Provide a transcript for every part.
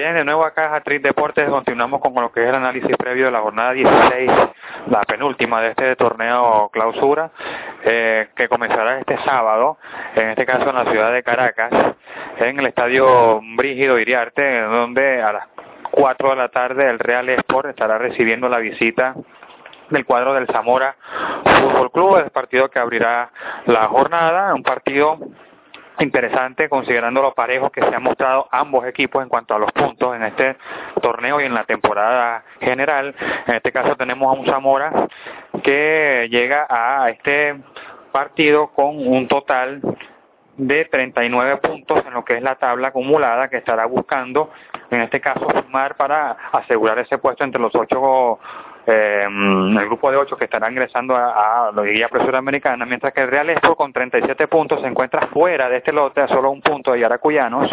Bien, de nuevo acá a Tris Deportes, continuamos con lo que es el análisis previo de la jornada 16, la penúltima de este torneo clausura, eh, que comenzará este sábado, en este caso en la ciudad de Caracas, en el estadio Brígido Iriarte, donde a las 4 de la tarde el Real Sport estará recibiendo la visita del cuadro del Zamora Fútbol Club, el partido que abrirá la jornada, un partido interesante considerando los parejos que se han mostrado ambos equipos en cuanto a los puntos en este torneo y en la temporada general. En este caso tenemos a un Zamora que llega a este partido con un total de 39 puntos en lo que es la tabla acumulada que estará buscando en este caso sumar para asegurar ese puesto entre los ocho eh, el grupo de ocho que estará ingresando a, a la Presura Americana, mientras que el Real Expo con 37 puntos se encuentra fuera de este lote a solo un punto de Yaracuyanos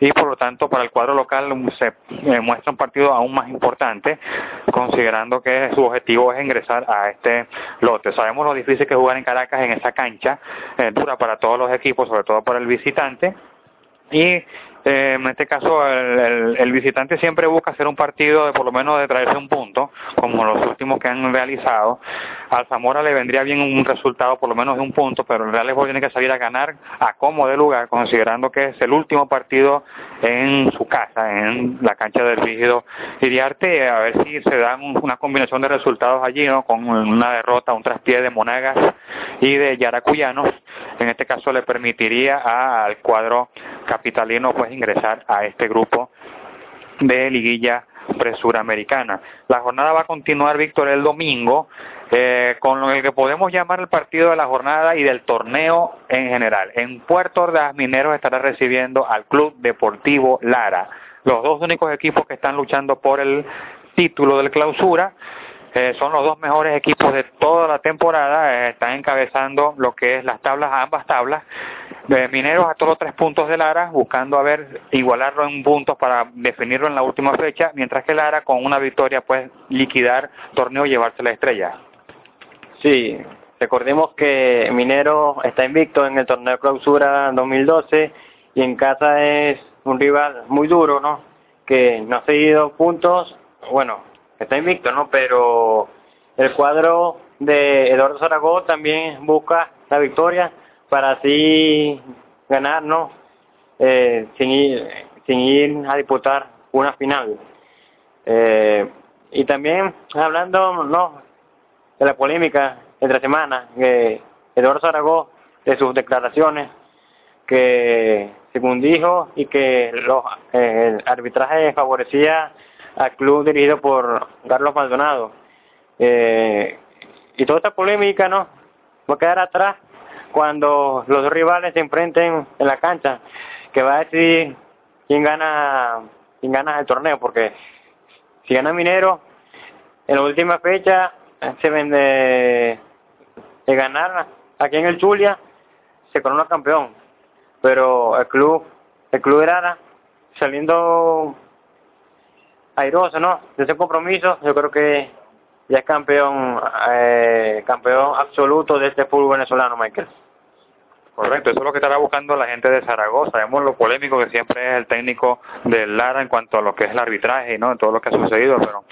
y por lo tanto para el cuadro local se eh, muestra un partido aún más importante considerando que su objetivo es ingresar a este lote. Sabemos lo difícil que jugar en Caracas en esa cancha, eh, dura para todos los equipos, sobre todo para el visitante y eh, en este caso el, el, visitante siempre busca hacer un partido de por lo menos de traerse un punto, como los últimos que han realizado. Al Zamora le vendría bien un resultado por lo menos de un punto, pero el Real tiene que salir a ganar a como de lugar, considerando que es el último partido en su casa, en la cancha del Rígido Iriarte, a ver si se dan una combinación de resultados allí, ¿no? con una derrota, un traspié de Monagas y de Yaracuyanos. En este caso le permitiría al cuadro capitalino pues ingresar a este grupo de liguilla presuramericana. La jornada va a continuar, Víctor, el domingo, eh, con lo que podemos llamar el partido de la jornada y del torneo en general. En Puerto Ordaz, Mineros estará recibiendo al Club Deportivo Lara, los dos únicos equipos que están luchando por el título del clausura. Eh, son los dos mejores equipos de toda la temporada, eh, están encabezando lo que es las tablas, ambas tablas, de Mineros a todos tres puntos de Lara, buscando a ver igualarlo en puntos para definirlo en la última fecha, mientras que Lara con una victoria pues liquidar torneo y llevarse la estrella. Sí, recordemos que Minero está invicto en el torneo clausura 2012 y en casa es un rival muy duro, ¿no? Que no ha seguido puntos, bueno, está invicto, ¿no? Pero el cuadro de Eduardo Zaragoza también busca la victoria para así ganar, ¿no? Eh, sin, ir, sin ir a disputar una final. Eh, y también hablando, ¿no? De la polémica entre semanas, que Eduardo Zaragoza, de sus declaraciones, que según dijo, y que los, eh, el arbitraje favorecía al club dirigido por Carlos Maldonado. Eh, y toda esta polémica, ¿no? Va a quedar atrás cuando los dos rivales se enfrenten en la cancha, que va a decidir quién gana, quién gana el torneo, porque si gana Minero, en la última fecha se vende de ganar aquí en el Zulia, se corona campeón, pero el club, el club era saliendo airoso, ¿no? De ese compromiso, yo creo que ya es campeón, eh, campeón absoluto de este fútbol venezolano, Michael. Correcto, eso es lo que estará buscando la gente de Zaragoza. Sabemos lo polémico que siempre es el técnico del Lara en cuanto a lo que es el arbitraje y no en todo lo que ha sucedido, pero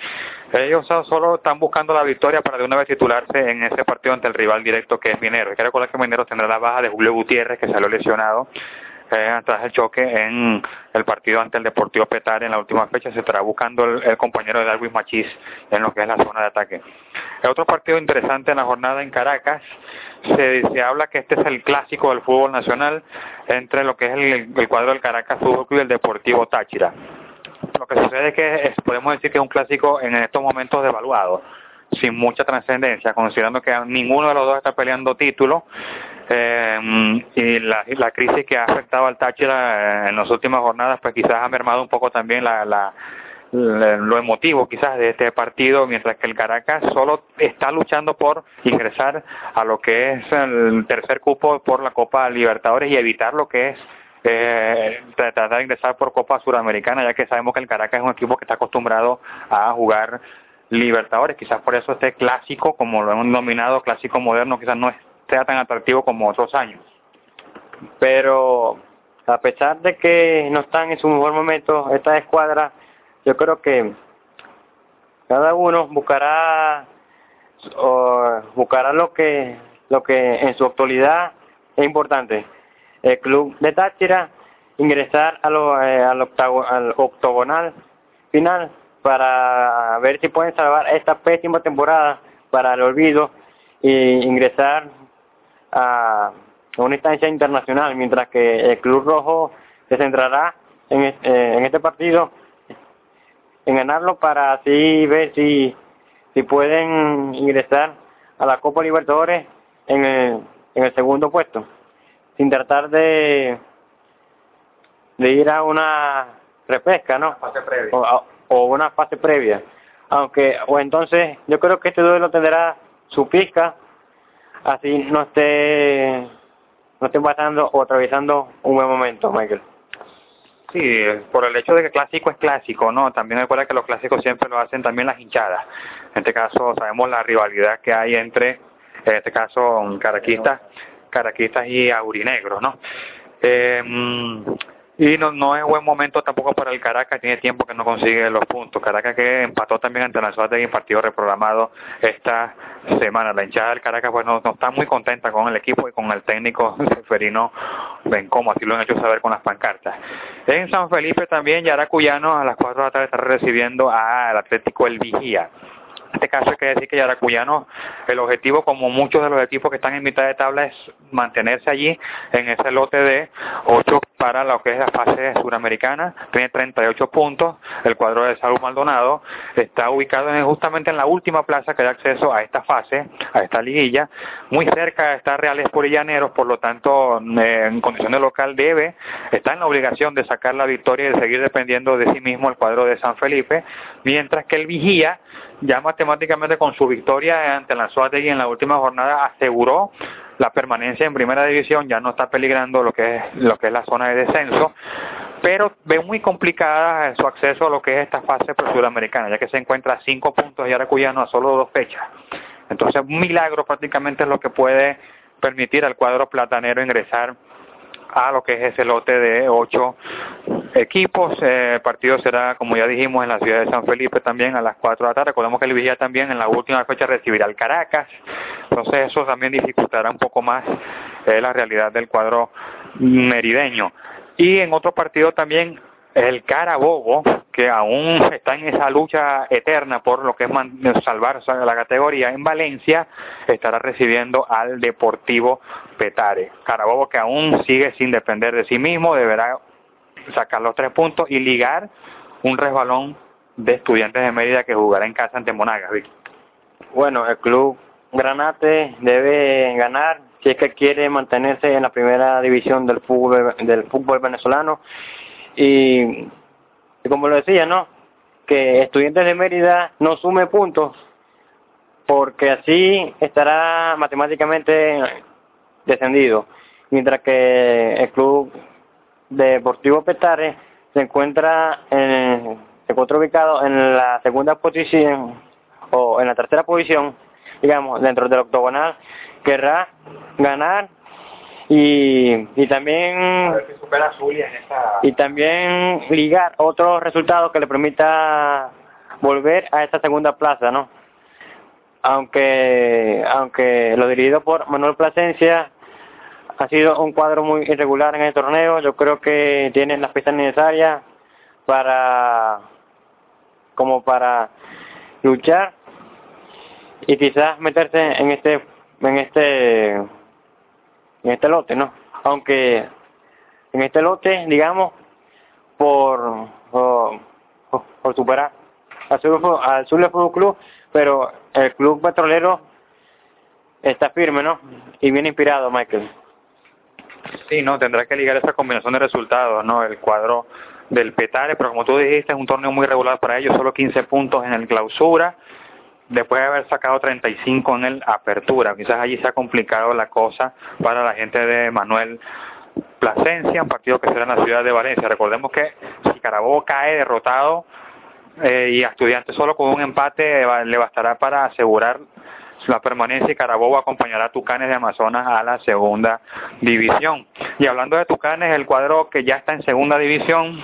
ellos solo están buscando la victoria para de una vez titularse en ese partido ante el rival directo que es Minero. Hay que recordar que Minero tendrá la baja de Julio Gutiérrez, que salió lesionado eh, tras el choque en el partido ante el Deportivo Petare en la última fecha. Se estará buscando el, compañero de Darwin Machís en lo que es la zona de ataque. El otro partido interesante en la jornada en Caracas se, se habla que este es el clásico del fútbol nacional entre lo que es el, cuadro del Caracas Fútbol y el Deportivo Táchira. Lo que sucede es que podemos decir que es un clásico en estos momentos devaluado, sin mucha trascendencia, considerando que ninguno de los dos está peleando título eh, y la, la crisis que ha afectado al Táchira en las últimas jornadas, pues quizás ha mermado un poco también la, la lo emotivo quizás de este partido, mientras que el Caracas solo está luchando por ingresar a lo que es el tercer cupo por la Copa Libertadores y evitar lo que es eh, tratar de ingresar por Copa Suramericana, ya que sabemos que el Caracas es un equipo que está acostumbrado a jugar Libertadores, quizás por eso este clásico, como lo hemos nominado, clásico moderno, quizás no sea tan atractivo como otros años. Pero a pesar de que no están en su mejor momento esta escuadra, yo creo que cada uno buscará o buscará lo que lo que en su actualidad es importante. El club de Táchira ingresar a lo, eh, al, al octogonal final para ver si pueden salvar esta pésima temporada para el olvido e ingresar a una instancia internacional, mientras que el Club Rojo se centrará en, eh, en este partido en ganarlo para así ver si, si pueden ingresar a la Copa Libertadores en el, en el segundo puesto, sin tratar de, de ir a una repesca, ¿no? O, o una fase previa. Aunque, o entonces, yo creo que este duelo tendrá su pizca, así no esté, no esté pasando o atravesando un buen momento, Michael. Sí, por el hecho de que clásico es clásico, ¿no? También recuerda que los clásicos siempre lo hacen también las hinchadas. En este caso sabemos la rivalidad que hay entre, en este caso, caraquistas, caraquistas y aurinegros, ¿no? Eh, y no, no es buen momento tampoco para el Caracas, tiene tiempo que no consigue los puntos. Caracas que empató también ante la Suárez en partido reprogramado esta semana. La hinchada del Caracas pues no, está muy contenta con el equipo y con el técnico Seferino Bencomo, así lo han hecho saber con las pancartas. En San Felipe también Yaracuyano a las 4 de la tarde está recibiendo al Atlético El Vigía. En este caso hay que decir que Yaracuyano, el objetivo, como muchos de los equipos que están en mitad de tabla, es mantenerse allí en ese lote de 8 para lo que es la fase suramericana. Tiene 38 puntos. El cuadro de Salud Maldonado está ubicado justamente en la última plaza que da acceso a esta fase, a esta liguilla. Muy cerca está Reales Purillaneros, por lo tanto, eh, en condición de local debe, está en la obligación de sacar la victoria y de seguir dependiendo de sí mismo el cuadro de San Felipe, mientras que el Vigía ya matemáticamente con su victoria ante la y en la última jornada aseguró la permanencia en primera división, ya no está peligrando lo que es lo que es la zona de descenso, pero ve muy complicada su acceso a lo que es esta fase suramericana, ya que se encuentra a cinco puntos y Aracuyano a solo dos fechas. Entonces, un milagro prácticamente es lo que puede permitir al cuadro platanero ingresar a lo que es ese lote de ocho equipos. Eh, el partido será, como ya dijimos, en la ciudad de San Felipe también a las 4 de la tarde. Recordemos que el Vigía también en la última fecha recibirá al Caracas. Entonces eso también dificultará un poco más eh, la realidad del cuadro merideño. Y en otro partido también el Carabobo, que aún está en esa lucha eterna por lo que es salvar la categoría en Valencia, estará recibiendo al Deportivo Petare. Carabobo que aún sigue sin depender de sí mismo, deberá sacar los tres puntos y ligar un resbalón de estudiantes de Mérida que jugará en casa ante Monagas. Bueno, el club Granate debe ganar si es que quiere mantenerse en la primera división del fútbol del fútbol venezolano y, como lo decía, ¿no? Que Estudiantes de Mérida no sume puntos porque así estará matemáticamente descendido, mientras que el club Deportivo Petare se encuentra en, se encuentra ubicado en la segunda posición o en la tercera posición, digamos, dentro del octogonal, querrá ganar y, y también y también ligar otros resultados que le permita volver a esta segunda plaza, ¿no? Aunque aunque lo dirigido por Manuel Plasencia ha sido un cuadro muy irregular en el torneo, yo creo que tienen las pistas necesarias para como para luchar y quizás meterse en este en este en este lote, ¿no? Aunque en este lote, digamos, por, por, superar al Sur Fútbol Club, pero el club petrolero está firme, ¿no? Y bien inspirado, Michael. Sí, no, tendrá que ligar esa combinación de resultados, ¿no? El cuadro del Petare, pero como tú dijiste, es un torneo muy regular para ellos, solo 15 puntos en el clausura, después de haber sacado 35 en el apertura. Quizás allí se ha complicado la cosa para la gente de Manuel Plasencia, un partido que será en la ciudad de Valencia. Recordemos que si Carabobo cae derrotado eh, y a Estudiantes solo con un empate le bastará para asegurar la permanencia y Carabobo acompañará a Tucanes de Amazonas a la segunda división. Y hablando de Tucanes, el cuadro que ya está en segunda división